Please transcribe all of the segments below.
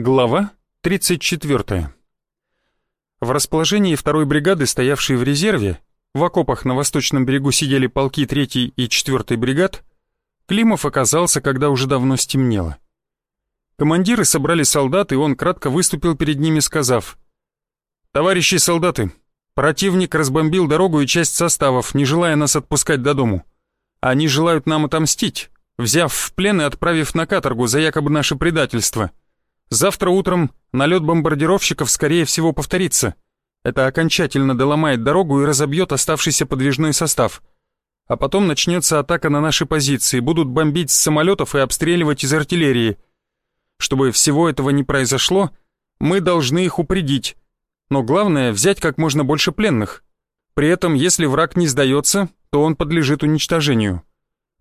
Глава 34. В расположении второй бригады, стоявшей в резерве, в окопах на восточном берегу сидели полки 3 и 4 бригад, Климов оказался, когда уже давно стемнело. Командиры собрали солдат, и он кратко выступил перед ними, сказав «Товарищи солдаты, противник разбомбил дорогу и часть составов, не желая нас отпускать до дому. Они желают нам отомстить, взяв в плен и отправив на каторгу за якобы наше предательство». Завтра утром налет бомбардировщиков, скорее всего, повторится. Это окончательно доломает дорогу и разобьет оставшийся подвижной состав. А потом начнется атака на наши позиции, будут бомбить с самолетов и обстреливать из артиллерии. Чтобы всего этого не произошло, мы должны их упредить. Но главное — взять как можно больше пленных. При этом, если враг не сдается, то он подлежит уничтожению.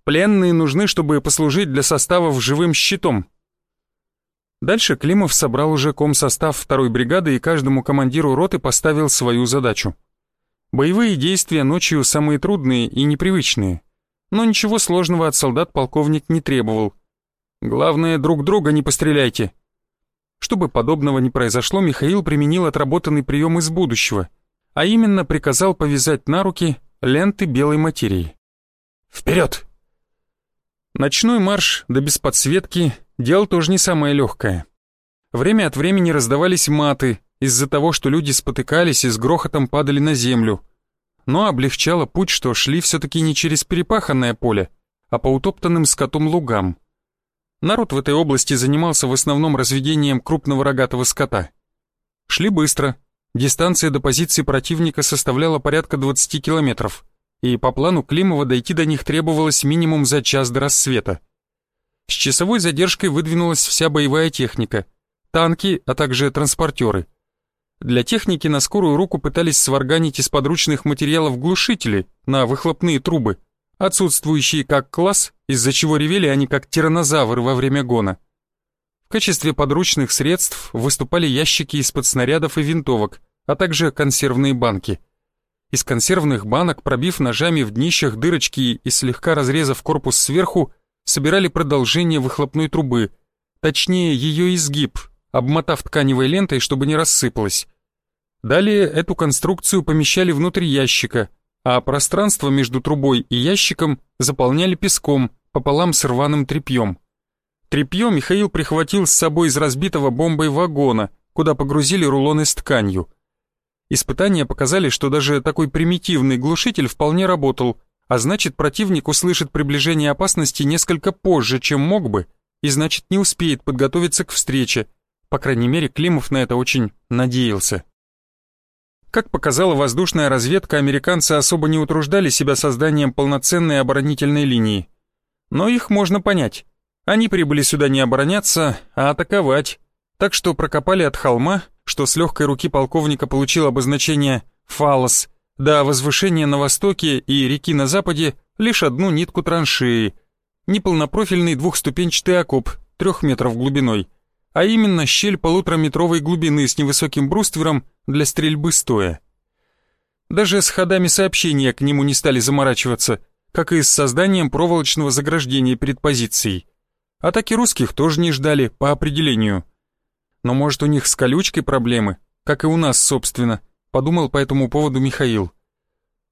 Пленные нужны, чтобы послужить для составов живым щитом. Дальше Климов собрал уже комсостав второй бригады и каждому командиру роты поставил свою задачу. Боевые действия ночью самые трудные и непривычные, но ничего сложного от солдат полковник не требовал. Главное, друг друга не постреляйте. Чтобы подобного не произошло, Михаил применил отработанный прием из будущего, а именно приказал повязать на руки ленты белой материи. «Вперед!» Ночной марш да без подсветки Дело тоже не самое легкое. Время от времени раздавались маты из-за того, что люди спотыкались и с грохотом падали на землю. Но облегчало путь, что шли все-таки не через перепаханное поле, а по утоптанным скотом лугам. Народ в этой области занимался в основном разведением крупного рогатого скота. Шли быстро. Дистанция до позиции противника составляла порядка 20 километров, и по плану Климова дойти до них требовалось минимум за час до рассвета. С часовой задержкой выдвинулась вся боевая техника, танки, а также транспортеры. Для техники на скорую руку пытались сварганить из подручных материалов глушители на выхлопные трубы, отсутствующие как класс, из-за чего ревели они как тиранозавры во время гона. В качестве подручных средств выступали ящики из-под снарядов и винтовок, а также консервные банки. Из консервных банок, пробив ножами в днищах дырочки и слегка разрезав корпус сверху, собирали продолжение выхлопной трубы, точнее ее изгиб, обмотав тканевой лентой, чтобы не рассыпалась. Далее эту конструкцию помещали внутрь ящика, а пространство между трубой и ящиком заполняли песком пополам с рваным тряпьем. Тряпье Михаил прихватил с собой из разбитого бомбой вагона, куда погрузили рулоны с тканью. Испытания показали, что даже такой примитивный глушитель вполне работал, а значит противник услышит приближение опасности несколько позже, чем мог бы, и значит не успеет подготовиться к встрече. По крайней мере, Климов на это очень надеялся. Как показала воздушная разведка, американцы особо не утруждали себя созданием полноценной оборонительной линии. Но их можно понять. Они прибыли сюда не обороняться, а атаковать. Так что прокопали от холма, что с легкой руки полковника получил обозначение «фалос», до возвышения на востоке и реки на западе лишь одну нитку траншеи, неполнопрофильный двухступенчатый окоп, трех метров глубиной, а именно щель полутораметровой глубины с невысоким бруствером для стрельбы стоя. Даже с ходами сообщения к нему не стали заморачиваться, как и с созданием проволочного заграждения перед позицией. Атаки русских тоже не ждали, по определению. Но может у них с колючкой проблемы, как и у нас, собственно подумал по этому поводу Михаил.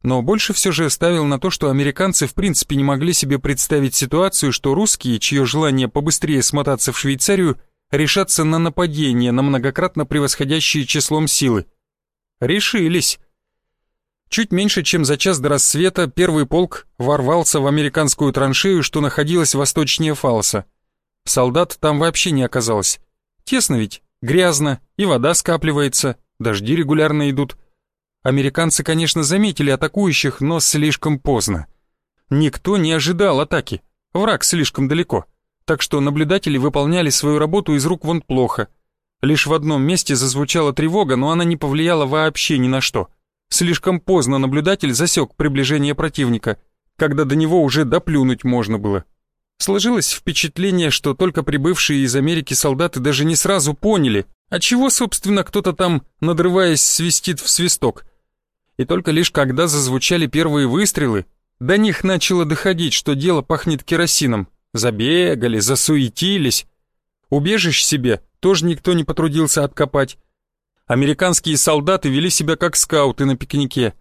Но больше все же ставил на то, что американцы в принципе не могли себе представить ситуацию, что русские, чье желание побыстрее смотаться в Швейцарию, решатся на нападение на многократно превосходящие числом силы. Решились. Чуть меньше, чем за час до рассвета, первый полк ворвался в американскую траншею, что находилась восточнее Фалоса. Солдат там вообще не оказалось. Тесно ведь, грязно, и вода скапливается, дожди регулярно идут. Американцы, конечно, заметили атакующих, но слишком поздно. Никто не ожидал атаки, враг слишком далеко, так что наблюдатели выполняли свою работу из рук вон плохо. Лишь в одном месте зазвучала тревога, но она не повлияла вообще ни на что. Слишком поздно наблюдатель засек приближение противника, когда до него уже доплюнуть можно было. Сложилось впечатление, что только прибывшие из Америки солдаты даже не сразу поняли, а чего, собственно, кто-то там, надрываясь, свистит в свисток. И только лишь когда зазвучали первые выстрелы, до них начало доходить, что дело пахнет керосином. Забегали, засуетились. Убежищ себе, тоже никто не потрудился откопать. Американские солдаты вели себя как скауты на пикнике,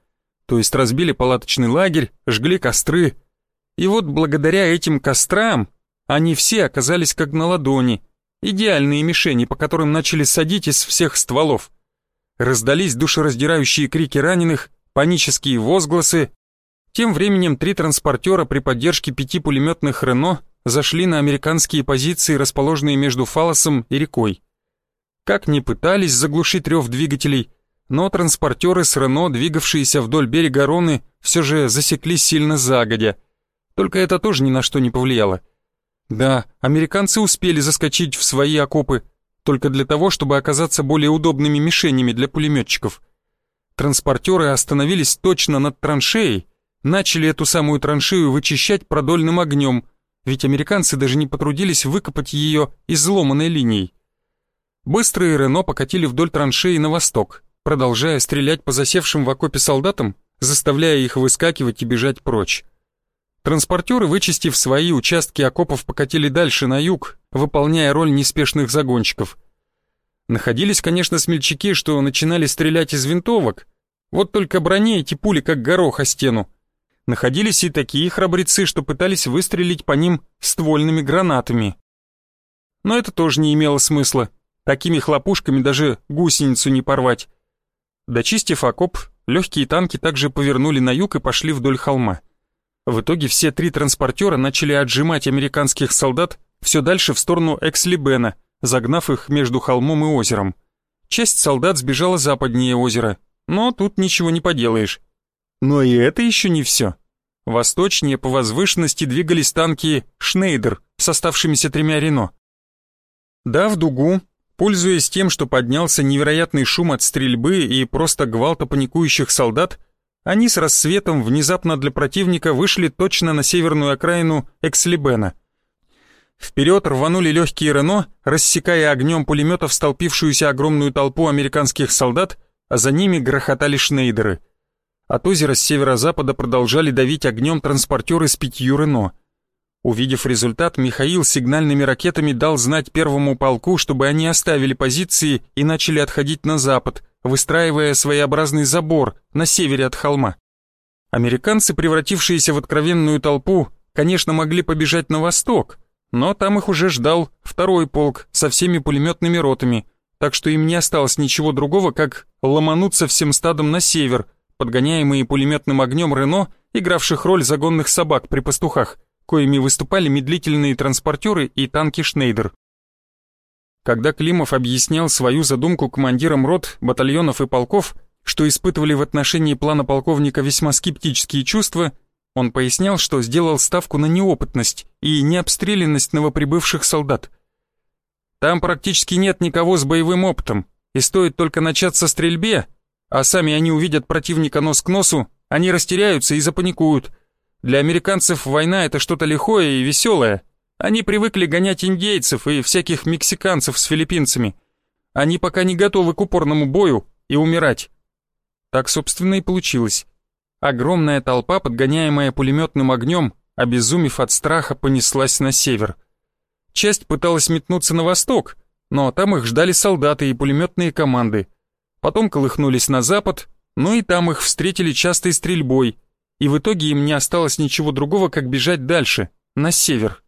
то есть разбили палаточный лагерь, жгли костры. И вот благодаря этим кострам они все оказались как на ладони, идеальные мишени, по которым начали садить из всех стволов. Раздались душераздирающие крики раненых, панические возгласы. Тем временем три транспортера при поддержке пяти пулеметных «Рено» зашли на американские позиции, расположенные между Фалосом и рекой. Как ни пытались заглушить рев двигателей, но транспортеры с Рено, двигавшиеся вдоль берега Роны, все же засекли сильно загодя. Только это тоже ни на что не повлияло. Да, американцы успели заскочить в свои окопы, только для того, чтобы оказаться более удобными мишенями для пулеметчиков. Транспортеры остановились точно над траншеей, начали эту самую траншею вычищать продольным огнем, ведь американцы даже не потрудились выкопать ее изломанной линией. Быстрые Рено покатили вдоль траншеи на восток, продолжая стрелять по засевшим в окопе солдатам, заставляя их выскакивать и бежать прочь. Транспортеры, вычистив свои участки окопов, покатили дальше на юг, выполняя роль неспешных загонщиков. Находились, конечно, смельчаки, что начинали стрелять из винтовок, вот только броне эти пули как горох о стену. Находились и такие храбрецы, что пытались выстрелить по ним ствольными гранатами. Но это тоже не имело смысла. Такими хлопушками даже гусеницу не порвать. Дочистив окоп, легкие танки также повернули на юг и пошли вдоль холма. В итоге все три транспортера начали отжимать американских солдат все дальше в сторону Экслибена, загнав их между холмом и озером. Часть солдат сбежала западнее озера, но тут ничего не поделаешь. Но и это еще не все. Восточнее по возвышенности двигались танки «Шнейдер» с оставшимися тремя «Рено». Дав дугу, пользуясь тем, что поднялся невероятный шум от стрельбы и просто гвалта паникующих солдат, они с рассветом внезапно для противника вышли точно на северную окраину Экслибена. Вперед рванули легкие Рено, рассекая огнем пулеметов столпившуюся огромную толпу американских солдат, а за ними грохотали шнейдеры. От озера с северо-запада продолжали давить огнем транспортеры с пятью Рено. Увидев результат, Михаил сигнальными ракетами дал знать первому полку, чтобы они оставили позиции и начали отходить на запад, выстраивая своеобразный забор на севере от холма. Американцы, превратившиеся в откровенную толпу, конечно, могли побежать на восток, но там их уже ждал второй полк со всеми пулеметными ротами, так что им не осталось ничего другого, как ломануться всем стадом на север, подгоняемые пулеметным огнем Рено, игравших роль загонных собак при пастухах, коими выступали медлительные транспортеры и танки Шнейдер. Когда Климов объяснял свою задумку командирам рот, батальонов и полков, что испытывали в отношении плана полковника весьма скептические чувства, он пояснял, что сделал ставку на неопытность и необстрелянность новоприбывших солдат. Там практически нет никого с боевым опытом, и стоит только начаться стрельбе, а сами они увидят противника нос к носу, они растеряются и запаникуют. Для американцев война — это что-то лихое и веселое — они привыкли гонять индейцев и всяких мексиканцев с филиппинцами. Они пока не готовы к упорному бою и умирать. Так, собственно, и получилось. Огромная толпа, подгоняемая пулеметным огнем, обезумев от страха, понеслась на север. Часть пыталась метнуться на восток, но там их ждали солдаты и пулеметные команды. Потом колыхнулись на запад, но и там их встретили частой стрельбой, и в итоге им не осталось ничего другого, как бежать дальше, на север.